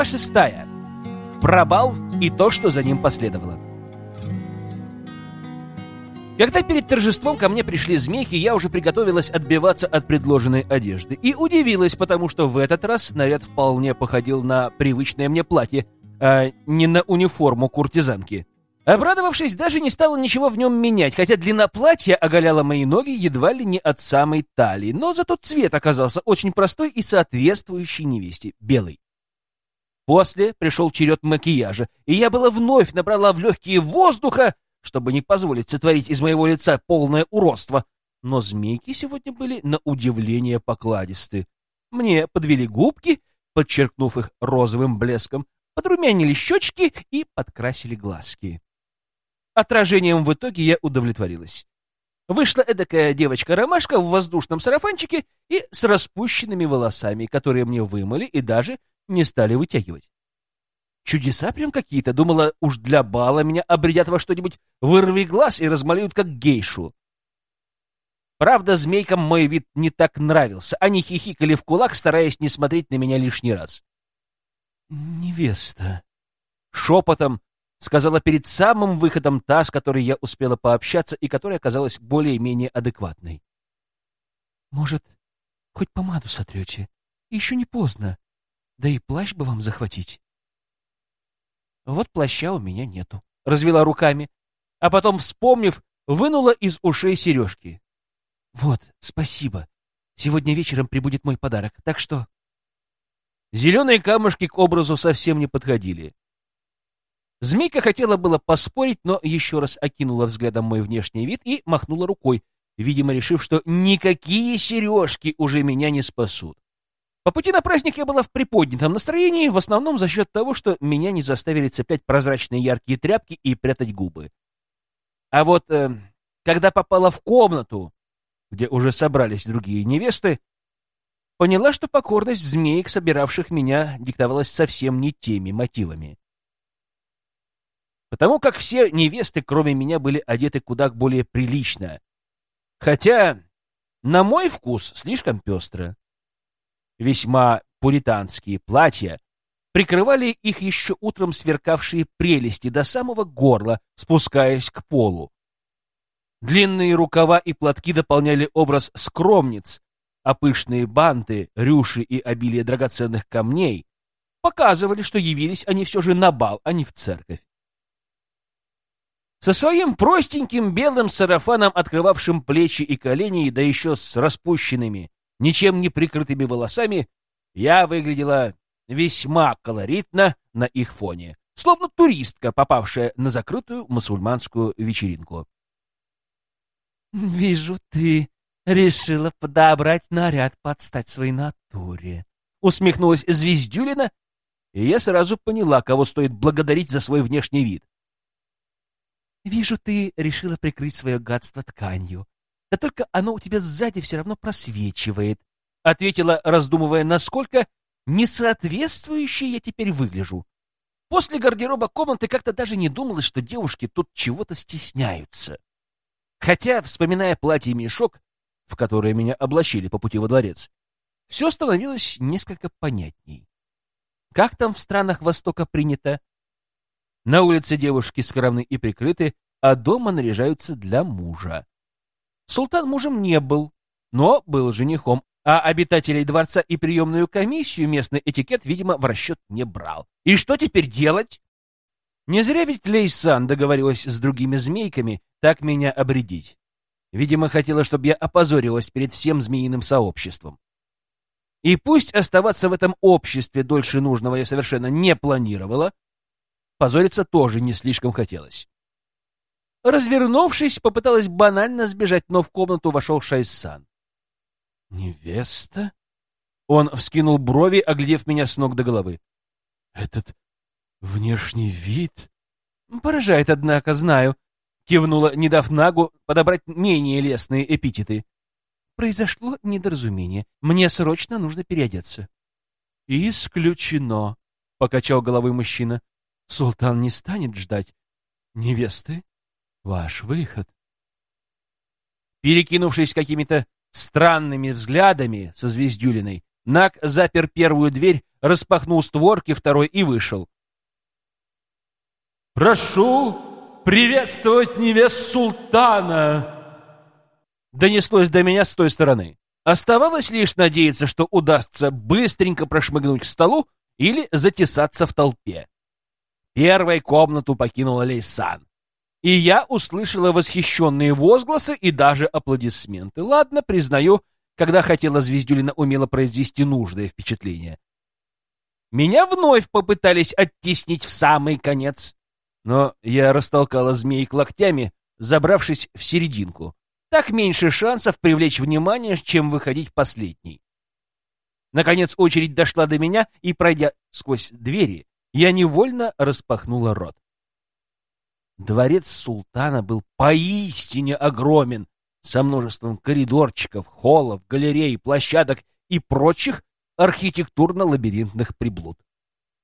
Глава шестая. Пробал и то, что за ним последовало. Когда перед торжеством ко мне пришли змейки, я уже приготовилась отбиваться от предложенной одежды. И удивилась, потому что в этот раз наряд вполне походил на привычное мне платье, а не на униформу куртизанки. Обрадовавшись, даже не стала ничего в нем менять, хотя длина платья оголяла мои ноги едва ли не от самой талии, но зато цвет оказался очень простой и соответствующий невесте — белый. После пришел черед макияжа, и я была вновь набрала в легкие воздуха, чтобы не позволить сотворить из моего лица полное уродство. Но змейки сегодня были на удивление покладисты. Мне подвели губки, подчеркнув их розовым блеском, подрумянили щечки и подкрасили глазки. Отражением в итоге я удовлетворилась. Вышла эдакая девочка-ромашка в воздушном сарафанчике и с распущенными волосами, которые мне вымыли и даже не стали вытягивать. Чудеса прям какие-то. Думала, уж для бала меня обредят во что-нибудь вырви глаз и размалюют как гейшу. Правда, змейкам мой вид не так нравился. Они хихикали в кулак, стараясь не смотреть на меня лишний раз. «Невеста», — шепотом сказала перед самым выходом та, с которой я успела пообщаться и которая оказалась более-менее адекватной. «Может, хоть помаду сотрете? Еще не поздно. Да и плащ бы вам захватить». «Вот плаща у меня нету», — развела руками, а потом, вспомнив, вынула из ушей сережки. «Вот, спасибо. Сегодня вечером прибудет мой подарок, так что...» Зеленые камушки к образу совсем не подходили. Змейка хотела было поспорить, но еще раз окинула взглядом мой внешний вид и махнула рукой, видимо, решив, что никакие сережки уже меня не спасут. По пути на праздник я была в приподнятом настроении, в основном за счет того, что меня не заставили цеплять прозрачные яркие тряпки и прятать губы. А вот э, когда попала в комнату, где уже собрались другие невесты, поняла, что покорность змеек, собиравших меня, диктовалась совсем не теми мотивами потому как все невесты, кроме меня, были одеты куда более прилично. Хотя, на мой вкус, слишком пестро. Весьма пуританские платья прикрывали их еще утром сверкавшие прелести до самого горла, спускаясь к полу. Длинные рукава и платки дополняли образ скромниц, а пышные банты, рюши и обилие драгоценных камней показывали, что явились они все же на бал, а не в церковь. Со своим простеньким белым сарафаном, открывавшим плечи и колени, да еще с распущенными, ничем не прикрытыми волосами, я выглядела весьма колоритно на их фоне, словно туристка, попавшая на закрытую мусульманскую вечеринку. «Вижу, ты решила подобрать наряд под стать своей натуре», — усмехнулась Звездюлина, и я сразу поняла, кого стоит благодарить за свой внешний вид. Вижу, ты решила прикрыть свое гадство тканью. Да только оно у тебя сзади все равно просвечивает, — ответила, раздумывая, насколько несоответствующей я теперь выгляжу. После гардероба комнаты как-то даже не думалось, что девушки тут чего-то стесняются. Хотя, вспоминая платье и мешок, в которое меня облачили по пути во дворец, все становилось несколько понятней. Как там в странах Востока принято? На улице девушки скромны и прикрыты, а дома наряжаются для мужа. Султан мужем не был, но был женихом, а обитателей дворца и приемную комиссию местный этикет, видимо, в расчет не брал. И что теперь делать? Не зря ведь Лейсан договорилась с другими змейками так меня обредить. Видимо, хотела, чтобы я опозорилась перед всем змеиным сообществом. И пусть оставаться в этом обществе дольше нужного я совершенно не планировала, Позориться тоже не слишком хотелось. Развернувшись, попыталась банально сбежать, но в комнату вошел Шайсан. «Невеста?» Он вскинул брови, оглядев меня с ног до головы. «Этот внешний вид...» «Поражает, однако, знаю», — кивнула, не дав Нагу подобрать менее лестные эпитеты. «Произошло недоразумение. Мне срочно нужно переодеться». «Исключено», — покачал головой мужчина. Султан не станет ждать. Невесты, ваш выход. Перекинувшись какими-то странными взглядами со Звездюлиной, Нак запер первую дверь, распахнул створки второй и вышел. «Прошу приветствовать невест султана!» Донеслось до меня с той стороны. Оставалось лишь надеяться, что удастся быстренько прошмыгнуть к столу или затесаться в толпе. Первой комнату покинула Лейсан. И я услышала восхищенные возгласы и даже аплодисменты. Ладно, признаю, когда хотела Звездюлина умело произвести нужное впечатление. Меня вновь попытались оттеснить в самый конец. Но я растолкала змей локтями, забравшись в серединку. Так меньше шансов привлечь внимание, чем выходить последней. Наконец очередь дошла до меня, и, пройдя сквозь двери, я невольно распахнула рот. Дворец султана был поистине огромен, со множеством коридорчиков, холлов, галерей, площадок и прочих архитектурно-лабиринтных приблуд.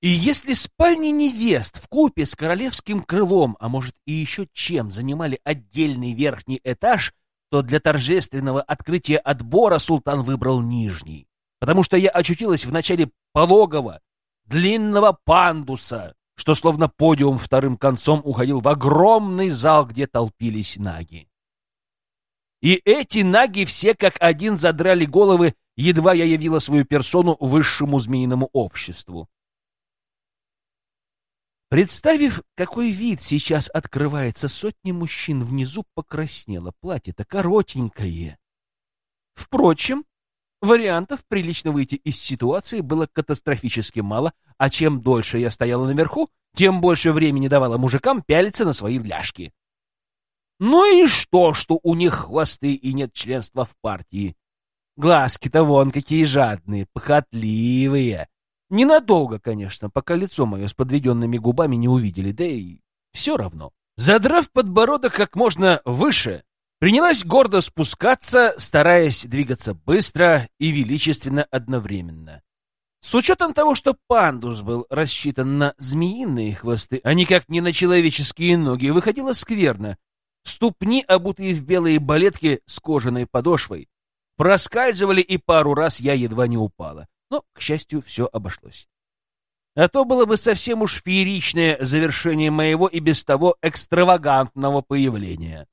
И если спальни невест в купе с королевским крылом, а может и еще чем, занимали отдельный верхний этаж, то для торжественного открытия отбора султан выбрал нижний, потому что я очутилась в начале пологого, длинного пандуса, что словно подиум вторым концом уходил в огромный зал, где толпились наги. И эти наги все как один задрали головы, едва я явила свою персону высшему змеиному обществу. Представив, какой вид сейчас открывается, сотни мужчин внизу покраснело. Платье-то коротенькое. Впрочем, вариантов прилично выйти из ситуации было катастрофически мало, а чем дольше я стояла наверху, тем больше времени давала мужикам пялиться на свои ляжки. Ну и что, что у них хвосты и нет членства в партии? Глазки-то вон какие жадные, похотливые. Ненадолго, конечно, пока лицо мое с подведенными губами не увидели, да и все равно. Задрав подбородок как можно выше, принялась гордо спускаться, стараясь двигаться быстро и величественно одновременно. С учетом того, что пандус был рассчитан на змеиные хвосты, а никак не на человеческие ноги, выходило скверно. Ступни, обутые в белые балетки с кожаной подошвой, проскальзывали, и пару раз я едва не упала. Но, к счастью, все обошлось. А то было бы совсем уж фееричное завершение моего и без того экстравагантного появления.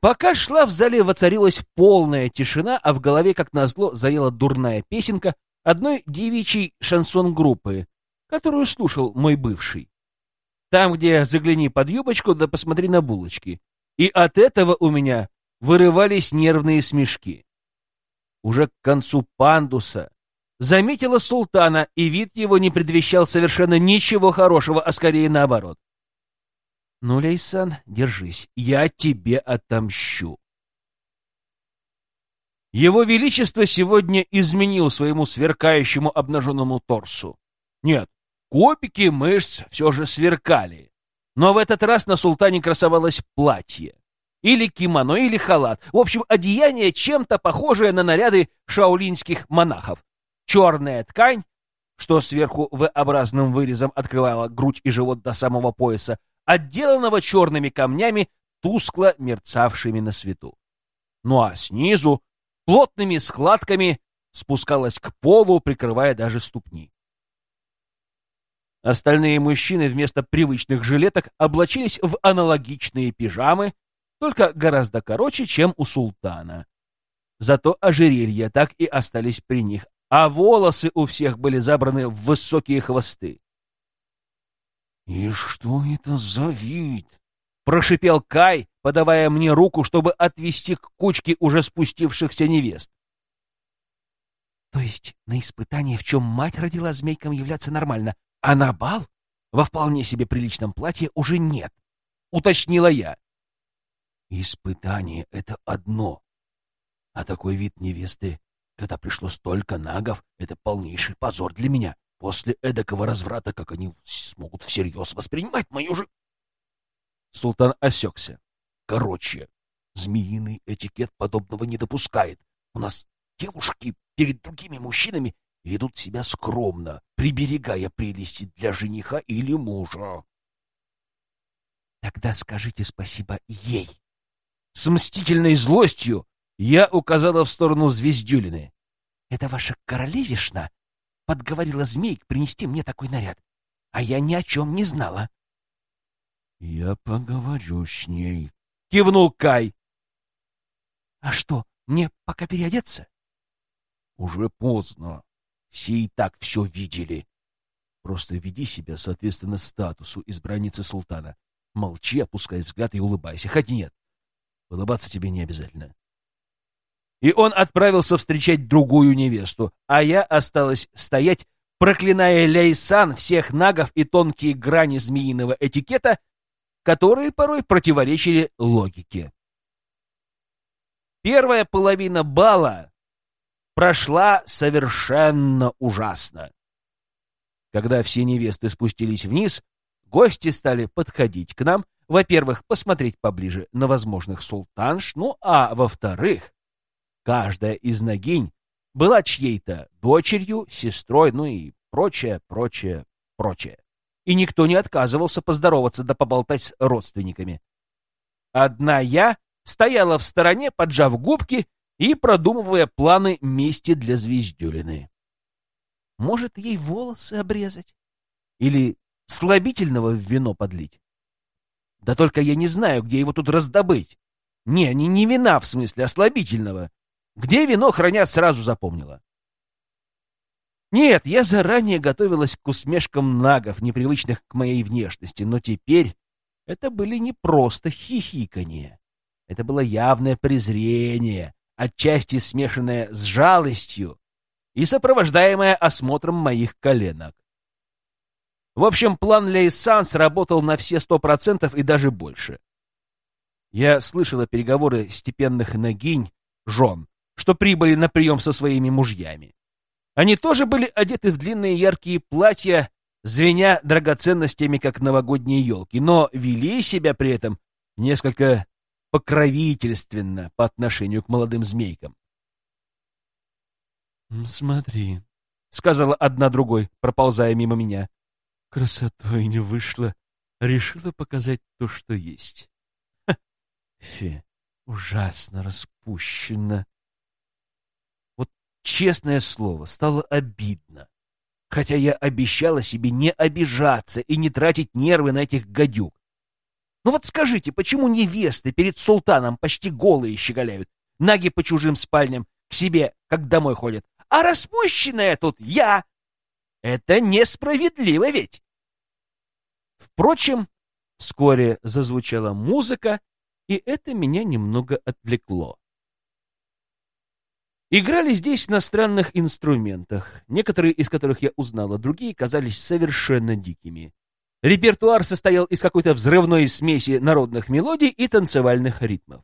Пока шла, в зале воцарилась полная тишина, а в голове, как назло, заела дурная песенка одной девичьей шансон-группы, которую слушал мой бывший. Там, где загляни под юбочку, да посмотри на булочки. И от этого у меня вырывались нервные смешки. Уже к концу пандуса заметила султана, и вид его не предвещал совершенно ничего хорошего, а скорее наоборот. «Ну, Лейсан, держись, я тебе отомщу». Его Величество сегодня изменил своему сверкающему обнаженному торсу. Нет, копики мышц все же сверкали. Но в этот раз на султане красовалось платье. Или кимоно, или халат. В общем, одеяние чем-то похожее на наряды шаолинских монахов черная ткань, что сверху V-образным вырезом открывала грудь и живот до самого пояса, отделанного черными камнями, тускло мерцавшими на свету. Ну а снизу плотными складками спускалась к полу, прикрывая даже ступни. Остальные мужчины вместо привычных жилеток облачились в аналогичные пижамы, только гораздо короче, чем у султана. Зато ожерелья так и остались при них, а волосы у всех были забраны в высокие хвосты. «И что это за вид?» — прошипел Кай, подавая мне руку, чтобы отвести к кучке уже спустившихся невест. «То есть на испытание, в чем мать родила змейкам являться нормально, а на бал во вполне себе приличном платье уже нет?» — уточнила я. «Испытание — это одно, а такой вид невесты когда пришло столько нагов, это полнейший позор для меня. После эдакого разврата, как они смогут всерьез воспринимать мою же... Султан осекся. Короче, змеиный этикет подобного не допускает. У нас девушки перед другими мужчинами ведут себя скромно, приберегая прелести для жениха или мужа. Тогда скажите спасибо ей. С мстительной злостью я указала в сторону Звездюлины. «Это ваша королевишна подговорила змейк принести мне такой наряд, а я ни о чем не знала. — Я поговорю с ней, — кивнул Кай. — А что, мне пока переодеться? — Уже поздно. Все и так все видели. Просто веди себя соответственно статусу избранницы султана. Молчи, опускай взгляд и улыбайся. Хоть нет. Улыбаться тебе не обязательно. И он отправился встречать другую невесту, а я осталась стоять, проклиная Ляйсан, всех нагов и тонкие грани змеиного этикета, которые порой противоречили логике. Первая половина бала прошла совершенно ужасно. Когда все невесты спустились вниз, гости стали подходить к нам, во-первых, посмотреть поближе на возможных султанш, ну а во-вторых, каждая из ногинь была чьей-то дочерью, сестрой, ну и прочее, прочее, прочее. И никто не отказывался поздороваться да поболтать с родственниками. Одна я стояла в стороне, поджав губки и продумывая планы мести для Звездюлины. Может, ей волосы обрезать? Или слабительного в вино подлить? Да только я не знаю, где его тут раздобыть. Не, не, не вина в смысле, а слабительного. Где вино хранят, сразу запомнила. Нет, я заранее готовилась к усмешкам нагов, непривычных к моей внешности, но теперь это были не просто хихиканье. Это было явное презрение, отчасти смешанное с жалостью и сопровождаемое осмотром моих коленок. В общем, план Лейсан сработал на все сто процентов и даже больше. Я слышала переговоры степенных ногинь, жен, что прибыли на прием со своими мужьями. Они тоже были одеты в длинные яркие платья, звеня драгоценностями, как новогодние елки, но вели себя при этом несколько покровительственно по отношению к молодым змейкам. «Смотри», — сказала одна другой, проползая мимо меня. «Красотой не вышло. Решила показать то, что есть». Фе, ужасно распущенно. Честное слово, стало обидно. Хотя я обещала себе не обижаться и не тратить нервы на этих гадюк. Ну вот скажите, почему невесты перед султаном почти голые щеголяют, наги по чужим спальням, к себе, как домой ходят, а распущенная тут я. Это несправедливо ведь. Впрочем, вскоре зазвучала музыка, и это меня немного отвлекло. Играли здесь на странных инструментах, некоторые из которых я узнала, другие казались совершенно дикими. Репертуар состоял из какой-то взрывной смеси народных мелодий и танцевальных ритмов.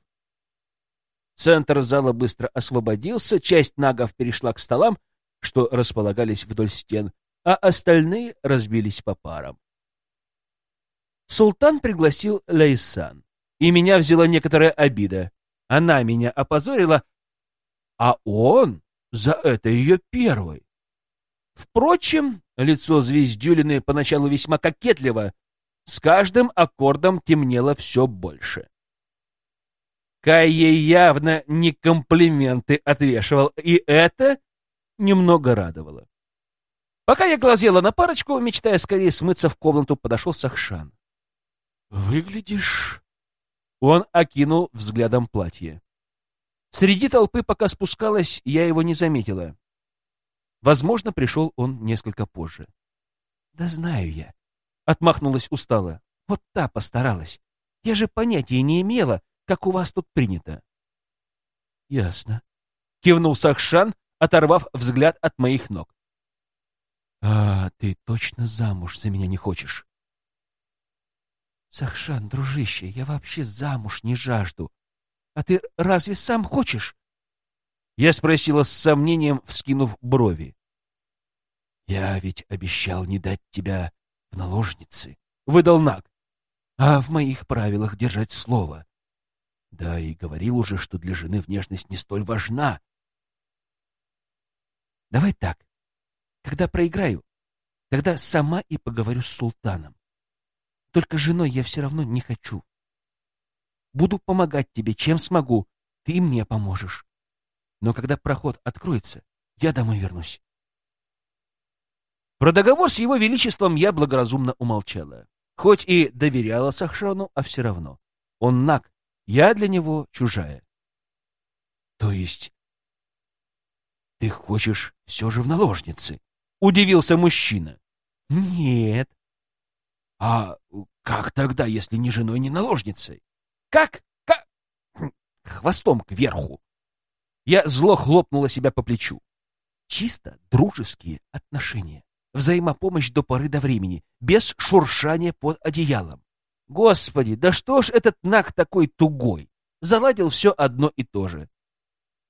Центр зала быстро освободился, часть нагов перешла к столам, что располагались вдоль стен, а остальные разбились по парам. Султан пригласил Лейсан, и меня взяла некоторая обида. Она меня опозорила, а он за это ее первый. Впрочем, лицо Звездюлины поначалу весьма кокетливо, с каждым аккордом темнело все больше. Кай ей явно не комплименты отвешивал, и это немного радовало. Пока я глазела на парочку, мечтая скорее смыться в комнату, подошел Сахшан. «Выглядишь...» Он окинул взглядом платье. Среди толпы, пока спускалась, я его не заметила. Возможно, пришел он несколько позже. «Да знаю я», — отмахнулась устало. «Вот та постаралась. Я же понятия не имела, как у вас тут принято. — Ясно. — кивнул Сахшан, оторвав взгляд от моих ног. — А ты точно замуж за меня не хочешь? — Сахшан, дружище, я вообще замуж не жажду. А ты разве сам хочешь? Я спросила с сомнением, вскинув брови. — Я ведь обещал не дать тебя в наложницы, — выдал Наг. — А в моих правилах держать слово. Да, и говорил уже, что для жены внешность не столь важна. Давай так. Когда проиграю, тогда сама и поговорю с султаном. Только женой я все равно не хочу. Буду помогать тебе, чем смогу. Ты мне поможешь. Но когда проход откроется, я домой вернусь. Про договор с его величеством я благоразумно умолчала. Хоть и доверяла Сахшану, а все равно. Он наг, я для него чужая. То есть ты хочешь все же в наложницы? Удивился мужчина. Нет. А как тогда, если ни женой, ни наложницей? Как? Как? Хм, хвостом кверху. Я зло хлопнула себя по плечу. Чисто дружеские отношения. Взаимопомощь до поры до времени, без шуршания под одеялом. Господи, да что ж этот наг такой тугой? Заладил все одно и то же.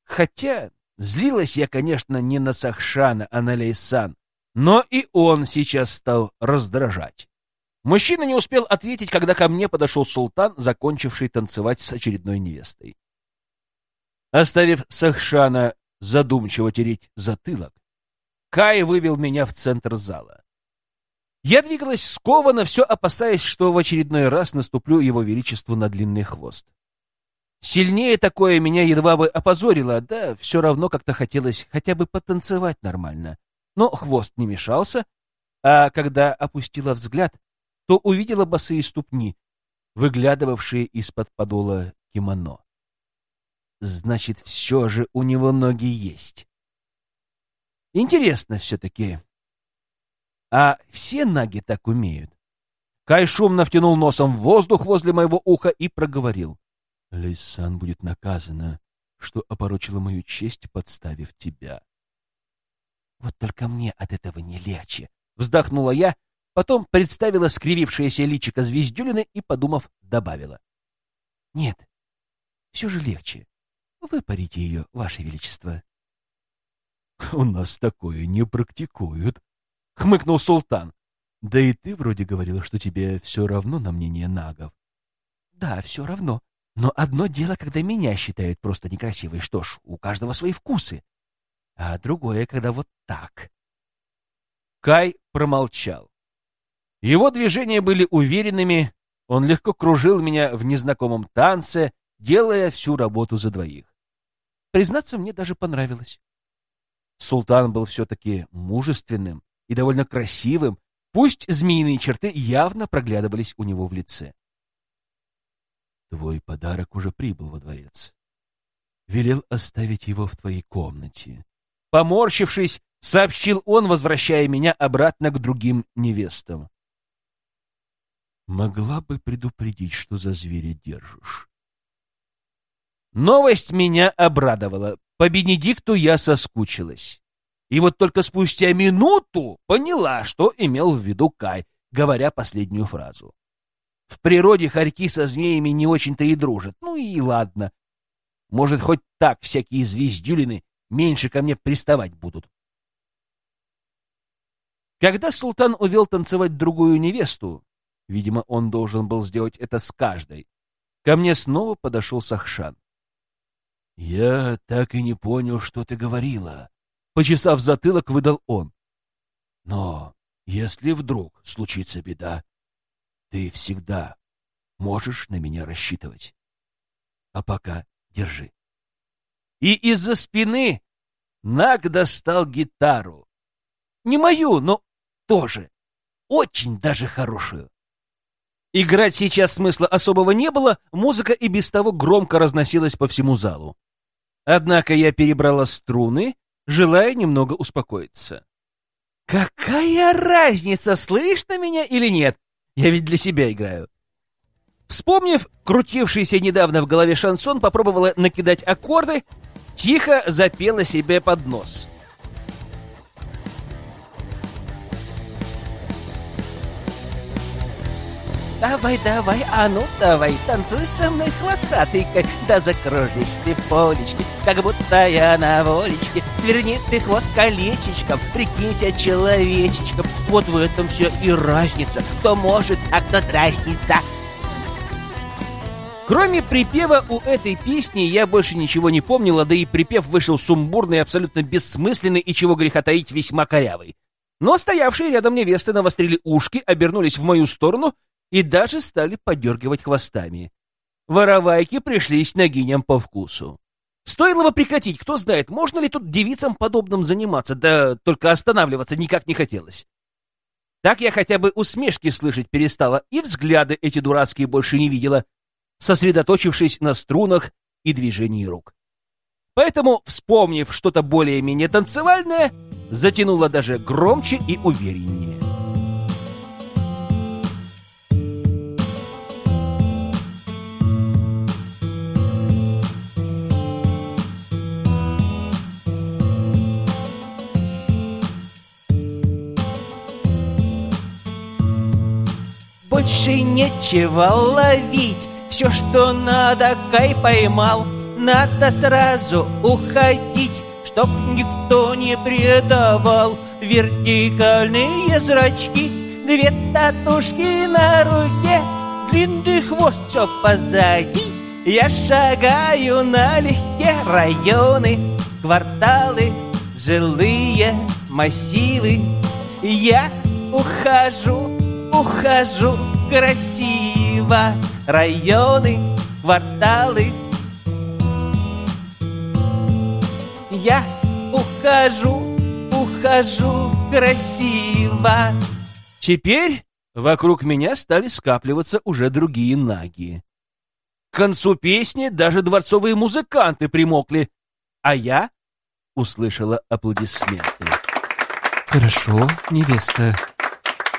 Хотя злилась я, конечно, не на Сахшана, а на Лейсан, но и он сейчас стал раздражать. Мужчина не успел ответить, когда ко мне подошел султан, закончивший танцевать с очередной невестой. Оставив Сахшана задумчиво тереть затылок, Кай вывел меня в центр зала. Я двигалась скованно, все опасаясь, что в очередной раз наступлю его величеству на длинный хвост. Сильнее такое меня едва бы опозорило, да все равно как-то хотелось хотя бы потанцевать нормально. Но хвост не мешался, а когда опустила взгляд, то увидела босые ступни, выглядывавшие из-под подола кимоно. Значит, все же у него ноги есть. Интересно все-таки. А все наги так умеют? Кай шумно втянул носом в воздух возле моего уха и проговорил. Лейсан будет наказана, что опорочила мою честь, подставив тебя. Вот только мне от этого не легче. Вздохнула я, потом представила скривившееся личико Звездюлины и, подумав, добавила. Нет, все же легче. Выпарите ее, Ваше Величество. «У нас такое не практикуют», — хмыкнул султан. «Да и ты вроде говорила, что тебе все равно на мнение нагов». «Да, все равно. Но одно дело, когда меня считают просто некрасивой. Что ж, у каждого свои вкусы. А другое, когда вот так». Кай промолчал. Его движения были уверенными, он легко кружил меня в незнакомом танце, делая всю работу за двоих. Признаться, мне даже понравилось. Султан был все-таки мужественным и довольно красивым, пусть змеиные черты явно проглядывались у него в лице. Твой подарок уже прибыл во дворец. Велел оставить его в твоей комнате. Поморщившись, сообщил он, возвращая меня обратно к другим невестам. Могла бы предупредить, что за зверя держишь. Новость меня обрадовала. По Бенедикту я соскучилась. И вот только спустя минуту поняла, что имел в виду Кай, говоря последнюю фразу. В природе хорьки со змеями не очень-то и дружат. Ну и ладно. Может, хоть так всякие звездюлины меньше ко мне приставать будут. Когда султан увел танцевать другую невесту, видимо, он должен был сделать это с каждой, ко мне снова подошел Сахшан. «Я так и не понял, что ты говорила», — почесав затылок, выдал он. «Но если вдруг случится беда, ты всегда можешь на меня рассчитывать. А пока держи». И из-за спины Наг достал гитару. Не мою, но тоже. Очень даже хорошую. Играть сейчас смысла особого не было, музыка и без того громко разносилась по всему залу. Однако я перебрала струны, желая немного успокоиться. Какая разница, слышно меня или нет? Я ведь для себя играю. Вспомнив крутившийся недавно в голове шансон, попробовала накидать аккорды, тихо запела себе под нос. Давай, давай, а ну давай, танцуй со мной хвостатый, да закружись ты в полечке, как будто я на волечке. Сверни ты хвост колечечком, прикинься человечечком. Вот в этом все и разница, кто может, а кто дразнится. Кроме припева у этой песни я больше ничего не помнила, да и припев вышел сумбурный, абсолютно бессмысленный и, чего греха таить, весьма корявый. Но стоявшие рядом невесты навострили ушки, обернулись в мою сторону и даже стали подергивать хвостами. Воровайки пришлись ногиням по вкусу. Стоило бы прекратить, кто знает, можно ли тут девицам подобным заниматься, да только останавливаться никак не хотелось. Так я хотя бы усмешки слышать перестала и взгляды эти дурацкие больше не видела, сосредоточившись на струнах и движении рук. Поэтому, вспомнив что-то более-менее танцевальное, затянула даже громче и увереннее. Больше нечего ловить, все, что надо, кай поймал. Надо сразу уходить, чтоб никто не предавал. Вертикальные зрачки, две татушки на руке, длинный хвост все позади. Я шагаю налегке районы, кварталы, жилые массивы. Я ухожу, ухожу красиво Районы, кварталы Я ухожу, ухожу красиво Теперь вокруг меня стали скапливаться уже другие наги. К концу песни даже дворцовые музыканты примокли, а я услышала аплодисменты. Хорошо, невеста.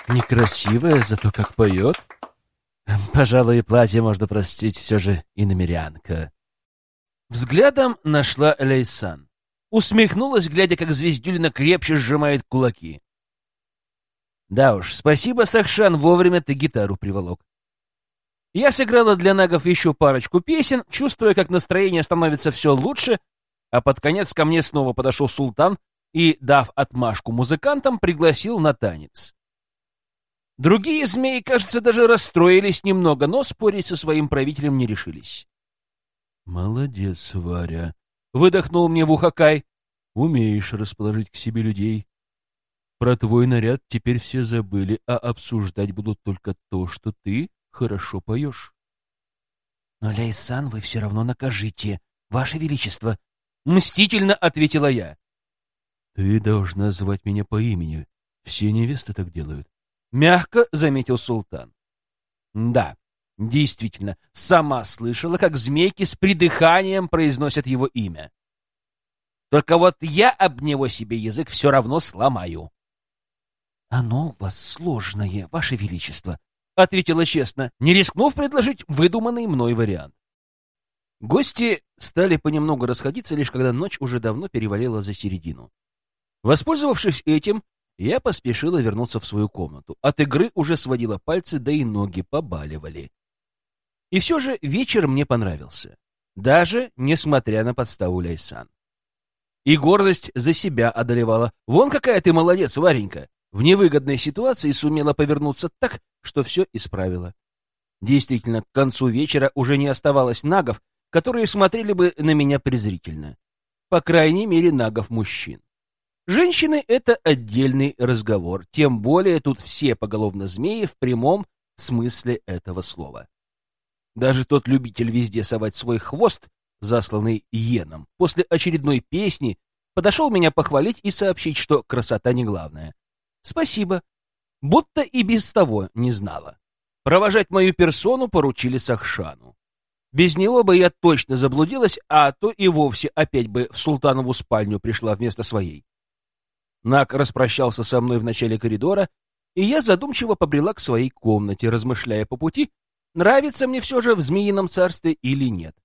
Некрасивая, зато как поет. Пожалуй, платье можно простить, все же и намерянка. Взглядом нашла Лейсан. Усмехнулась, глядя, как Звездюлина крепче сжимает кулаки. Да уж, спасибо, Сахшан, вовремя ты гитару приволок. Я сыграла для нагов еще парочку песен, чувствуя, как настроение становится все лучше, а под конец ко мне снова подошел султан и, дав отмашку музыкантам, пригласил на танец. Другие змеи, кажется, даже расстроились немного, но спорить со своим правителем не решились. «Молодец, Варя!» — выдохнул мне в ухо Кай. «Умеешь расположить к себе людей. Про твой наряд теперь все забыли, а обсуждать будут только то, что ты хорошо поешь». «Но Лейсан вы все равно накажите, Ваше Величество!» — мстительно ответила я. «Ты должна звать меня по имени. Все невесты так делают. Мягко заметил султан. Да, действительно, сама слышала, как змейки с придыханием произносят его имя. Только вот я об него себе язык все равно сломаю. — Оно у вас сложное, ваше величество, — ответила честно, не рискнув предложить выдуманный мной вариант. Гости стали понемногу расходиться, лишь когда ночь уже давно перевалила за середину. Воспользовавшись этим, я поспешила вернуться в свою комнату. От игры уже сводила пальцы, да и ноги побаливали. И все же вечер мне понравился. Даже несмотря на подставу Ляйсан. И гордость за себя одолевала. Вон какая ты молодец, Варенька! В невыгодной ситуации сумела повернуться так, что все исправила. Действительно, к концу вечера уже не оставалось нагов, которые смотрели бы на меня презрительно. По крайней мере, нагов мужчин. Женщины — это отдельный разговор, тем более тут все поголовно змеи в прямом смысле этого слова. Даже тот любитель везде совать свой хвост, засланный иеном, после очередной песни подошел меня похвалить и сообщить, что красота не главное. Спасибо. Будто и без того не знала. Провожать мою персону поручили Сахшану. Без него бы я точно заблудилась, а то и вовсе опять бы в султанову спальню пришла вместо своей. Нак распрощался со мной в начале коридора, и я задумчиво побрела к своей комнате, размышляя по пути, нравится мне все же в Змеином царстве или нет.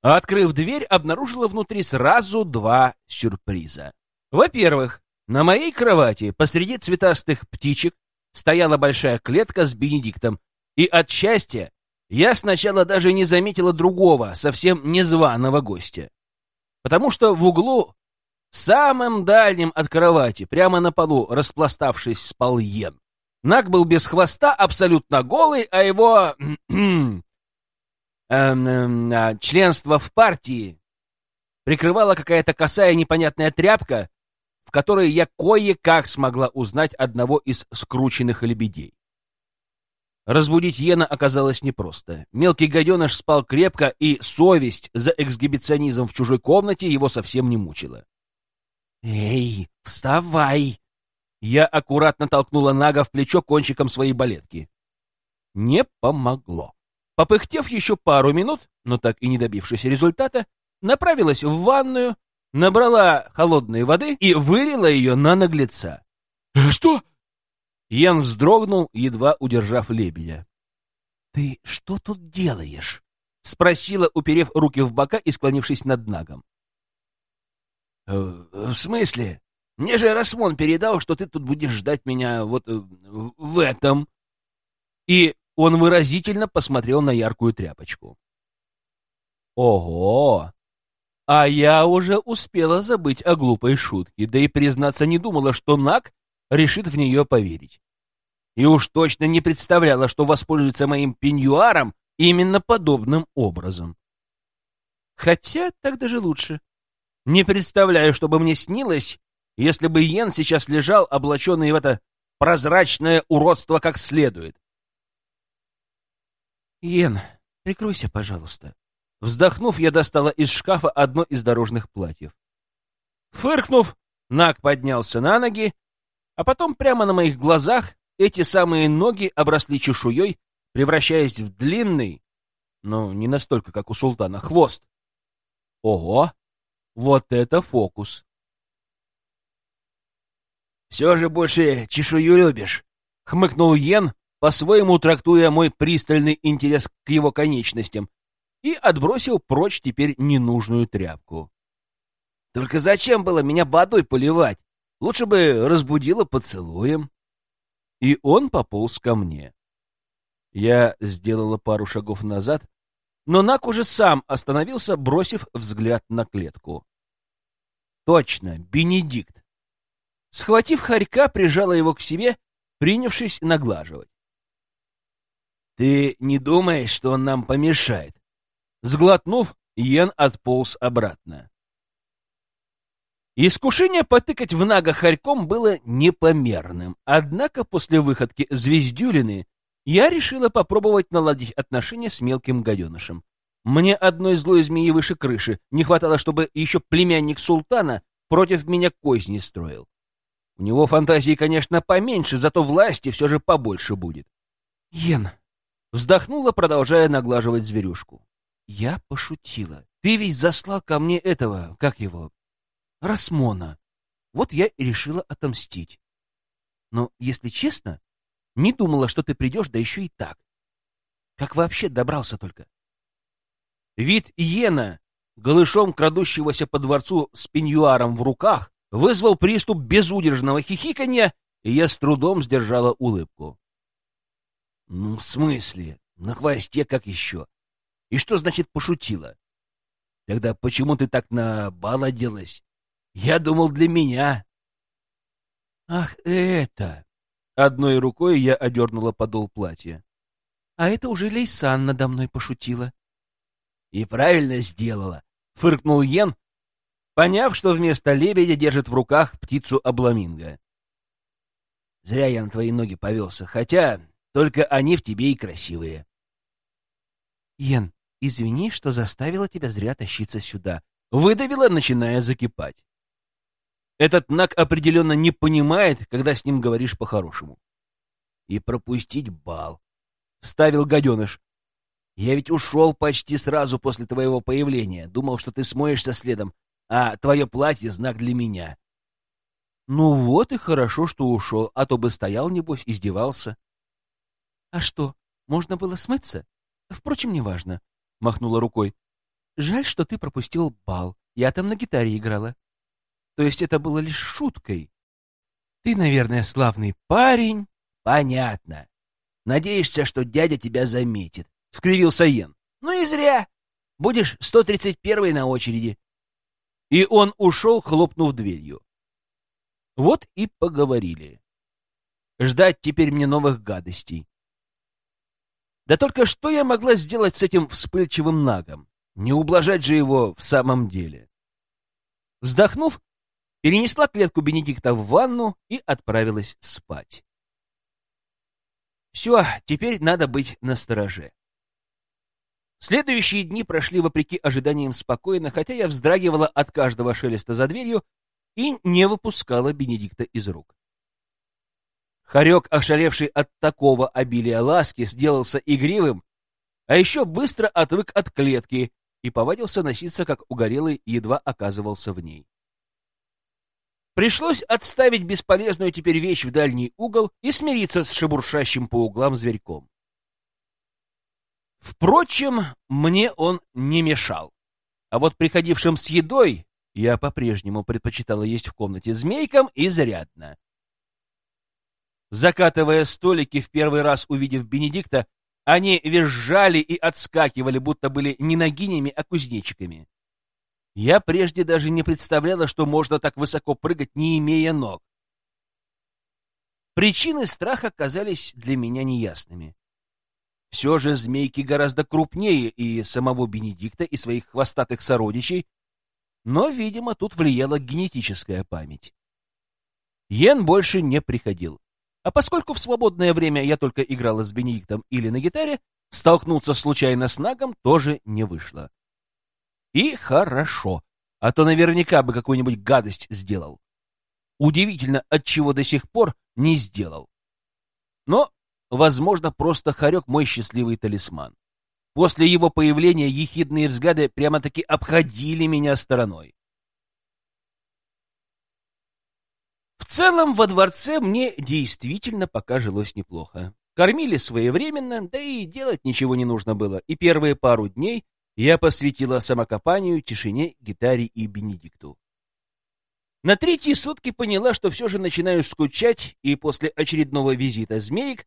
А открыв дверь, обнаружила внутри сразу два сюрприза. Во-первых, на моей кровати посреди цветастых птичек стояла большая клетка с Бенедиктом, и от счастья я сначала даже не заметила другого, совсем незваного гостя. Потому что в углу Самым дальним от кровати, прямо на полу, распластавшись, спал Йен. Наг был без хвоста, абсолютно голый, а его... эм, эм, а, членство в партии прикрывала какая-то косая непонятная тряпка, в которой я кое-как смогла узнать одного из скрученных лебедей. Разбудить Йена оказалось непросто. Мелкий гаденыш спал крепко, и совесть за эксгибиционизм в чужой комнате его совсем не мучила. «Эй, вставай!» Я аккуратно толкнула Нага в плечо кончиком своей балетки. Не помогло. Попыхтев еще пару минут, но так и не добившись результата, направилась в ванную, набрала холодной воды и вылила ее на наглеца. «Э, «Что?» Ян вздрогнул, едва удержав лебедя. «Ты что тут делаешь?» — спросила, уперев руки в бока и склонившись над Нагом. «Э, «В смысле? Мне же Расмон передал, что ты тут будешь ждать меня вот э, в этом». И он выразительно посмотрел на яркую тряпочку. «Ого! А я уже успела забыть о глупой шутке, да и, признаться, не думала, что Наг решит в нее поверить. И уж точно не представляла, что воспользуется моим пеньюаром именно подобным образом. Хотя так даже лучше. Не представляю, что бы мне снилось, если бы Йен сейчас лежал, облаченный в это прозрачное уродство как следует. «Йен, прикройся, пожалуйста». Вздохнув, я достала из шкафа одно из дорожных платьев. Фыркнув, Нак поднялся на ноги, а потом прямо на моих глазах эти самые ноги обросли чешуей, превращаясь в длинный, но не настолько, как у султана, хвост. Ого! Вот это фокус! «Все же больше чешую любишь», — хмыкнул Йен, по-своему трактуя мой пристальный интерес к его конечностям, и отбросил прочь теперь ненужную тряпку. «Только зачем было меня водой поливать? Лучше бы разбудила поцелуем». И он пополз ко мне. Я сделала пару шагов назад, но Нак уже сам остановился, бросив взгляд на клетку. Точно, Бенедикт. Схватив хорька, прижала его к себе, принявшись наглаживать. «Ты не думаешь, что он нам помешает?» Сглотнув, Йен отполз обратно. Искушение потыкать в Нага хорьком было непомерным, однако после выходки Звездюлины я решила попробовать наладить отношения с мелким гаденышем. Мне одной злой змеи выше крыши не хватало, чтобы еще племянник султана против меня козни строил. У него фантазии, конечно, поменьше, зато власти все же побольше будет. Йен, Вздохнула, продолжая наглаживать зверюшку. Я пошутила. Ты ведь заслал ко мне этого, как его, Расмона. Вот я и решила отомстить. Но, если честно, не думала, что ты придешь, да еще и так. Как вообще добрался только? Вид Иена, голышом крадущегося по дворцу с пеньюаром в руках, вызвал приступ безудержного хихиканья, и я с трудом сдержала улыбку. Ну, в смысле? На хвосте как еще? И что значит пошутила? Тогда почему ты так на бал оделась? Я думал, для меня. Ах, это... Одной рукой я одернула подол платья. А это уже Лейсан надо мной пошутила. И правильно сделала, фыркнул Йен, поняв, что вместо лебедя держит в руках птицу обламинго. Зря я на твои ноги повелся, хотя только они в тебе и красивые. Йен, извини, что заставила тебя зря тащиться сюда. Выдавила, начиная закипать. Этот Нак определенно не понимает, когда с ним говоришь по-хорошему. И пропустить бал. Вставил гаденыш. Я ведь ушел почти сразу после твоего появления. Думал, что ты смоешься следом, а твое платье — знак для меня. Ну вот и хорошо, что ушел, а то бы стоял, небось, издевался. А что, можно было смыться? Впрочем, неважно, — махнула рукой. Жаль, что ты пропустил бал. Я там на гитаре играла. То есть это было лишь шуткой. Ты, наверное, славный парень. Понятно. Надеешься, что дядя тебя заметит, — скривился Йен. Ну и зря. Будешь 131-й на очереди. И он ушел, хлопнув дверью. Вот и поговорили. Ждать теперь мне новых гадостей. Да только что я могла сделать с этим вспыльчивым нагом? Не ублажать же его в самом деле. Вздохнув, перенесла клетку Бенедикта в ванну и отправилась спать. Все, теперь надо быть настороже. Следующие дни прошли вопреки ожиданиям спокойно, хотя я вздрагивала от каждого шелеста за дверью и не выпускала Бенедикта из рук. Хорек, ошалевший от такого обилия ласки, сделался игривым, а еще быстро отвык от клетки и повадился носиться, как угорелый, едва оказывался в ней. Пришлось отставить бесполезную теперь вещь в дальний угол и смириться с шебуршащим по углам зверьком. Впрочем, мне он не мешал. А вот приходившим с едой я по-прежнему предпочитала есть в комнате змейкам изрядно. Закатывая столики, в первый раз увидев Бенедикта, они визжали и отскакивали, будто были не ногинями, а кузнечиками. Я прежде даже не представляла, что можно так высоко прыгать, не имея ног. Причины страха казались для меня неясными. Все же змейки гораздо крупнее и самого Бенедикта, и своих хвостатых сородичей, но, видимо, тут влияла генетическая память. Йен больше не приходил. А поскольку в свободное время я только играла с Бенедиктом или на гитаре, столкнуться случайно с Нагом тоже не вышло. И хорошо, а то наверняка бы какую-нибудь гадость сделал. Удивительно, от чего до сих пор не сделал. Но, возможно, просто Харек мой счастливый талисман. После его появления ехидные взгляды прямо-таки обходили меня стороной. В целом, во дворце мне действительно пока жилось неплохо. Кормили своевременно, да и делать ничего не нужно было. И первые пару дней я посвятила самокопанию, тишине, гитаре и Бенедикту. На третьи сутки поняла, что все же начинаю скучать, и после очередного визита змеек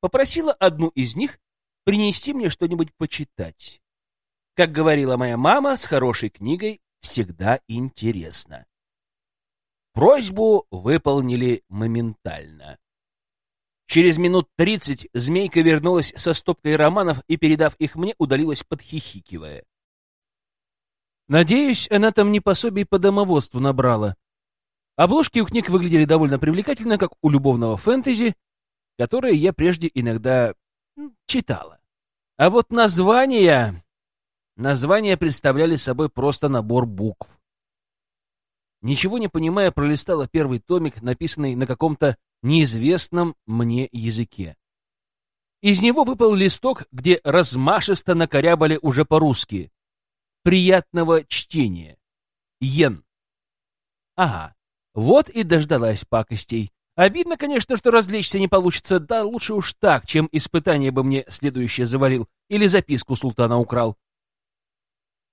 попросила одну из них принести мне что-нибудь почитать. Как говорила моя мама, с хорошей книгой всегда интересно. Просьбу выполнили моментально. Через минут тридцать змейка вернулась со стопкой романов и, передав их мне, удалилась подхихикивая. Надеюсь, она там не пособий по домоводству набрала. Обложки у книг выглядели довольно привлекательно, как у любовного фэнтези, которое я прежде иногда читала. А вот названия... Названия представляли собой просто набор букв. Ничего не понимая, пролистала первый томик, написанный на каком-то неизвестном мне языке. Из него выпал листок, где размашисто накорябали уже по-русски. «Приятного чтения. Йен». Ага, вот и дождалась пакостей. Обидно, конечно, что развлечься не получится, да лучше уж так, чем испытание бы мне следующее завалил или записку султана украл.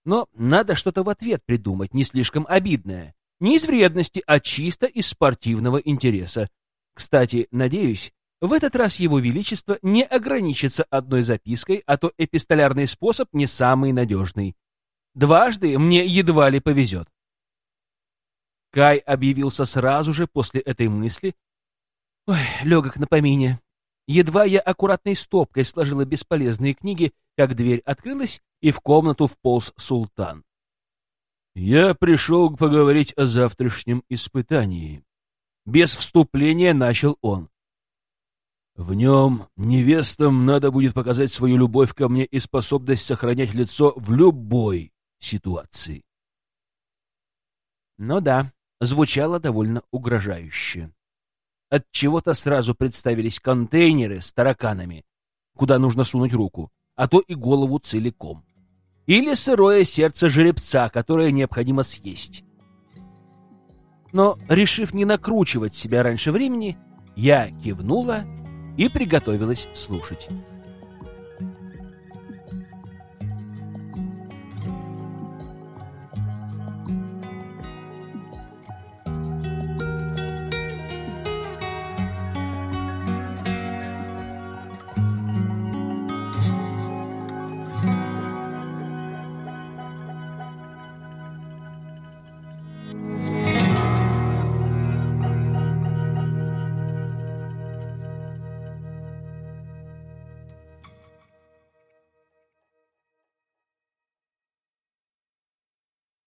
Но надо что-то в ответ придумать, не слишком обидное. Не из вредности, а чисто из спортивного интереса. Кстати, надеюсь, в этот раз его величество не ограничится одной запиской, а то эпистолярный способ не самый надежный. Дважды мне едва ли повезет. Кай объявился сразу же после этой мысли. Ой, легок на помине. Едва я аккуратной стопкой сложила бесполезные книги, как дверь открылась, и в комнату вполз султан. Я пришел поговорить о завтрашнем испытании. Без вступления начал он. В нем невестам надо будет показать свою любовь ко мне и способность сохранять лицо в любой ситуации. Ну да, звучало довольно угрожающе. От чего-то сразу представились контейнеры с тараканами, куда нужно сунуть руку, а то и голову целиком или сырое сердце жеребца, которое необходимо съесть. Но, решив не накручивать себя раньше времени, я кивнула и приготовилась слушать.